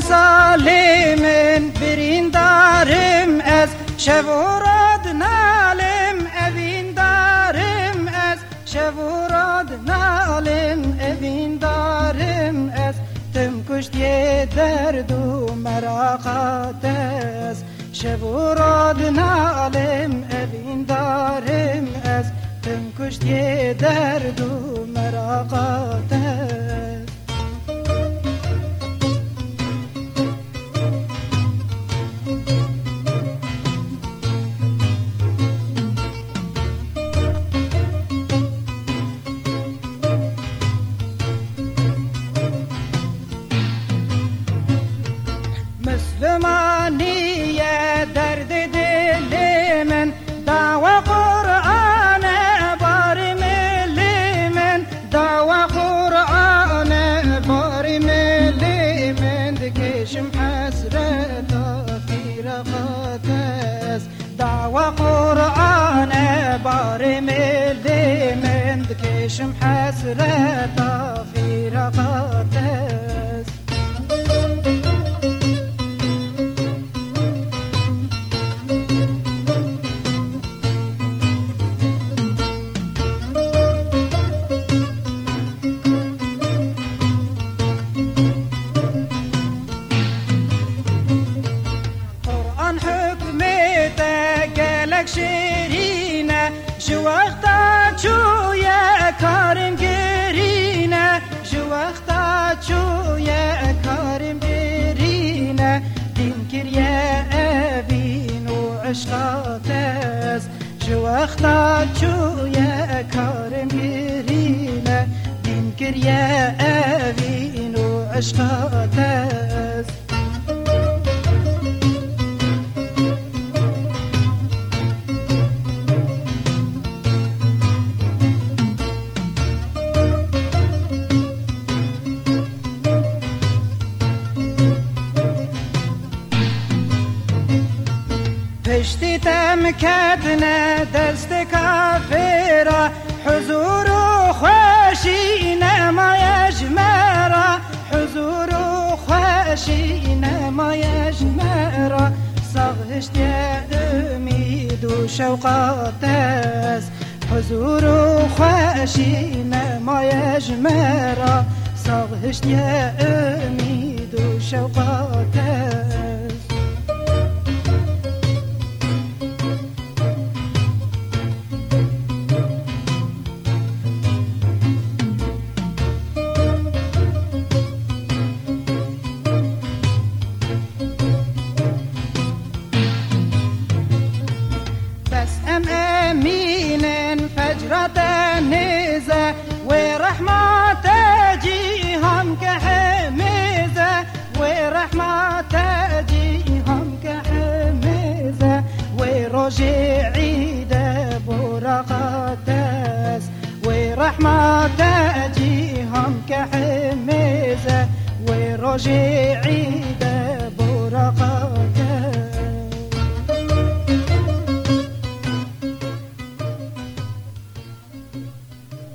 salimin birindarım ez Şevurad nalim evindarım ez Şevurad nalim evindarım ez. Tüm kuşt ye derdu merakat ez Şevurad nalim evindarım ez. Tüm kuşt ye derdu merakat Müslümaniye derdi dilimin Dava Kur'an'ı var milimin Dava Kur'an'ı var milimin Dikişim hasret afire kates Dava Kur'an'ı var milimin Dikişim hasret afire gelek şirine Şu vakta çuye karim girine Şu vakta çuye karim girine Din kirye evin u aşkates Şu vakta çuye karim girine Din kirye evin u aşkates پشتی تم کدنه دست کافرا حضور و خوشی نمایش مرا. حضور و خوشی نمایش مرا. سغشت امید و شوقات است. حضور و خوشی نمایش مرا. سغشت امید و شوقات است. احمد جيهم كحميزة وروجي عيد برقم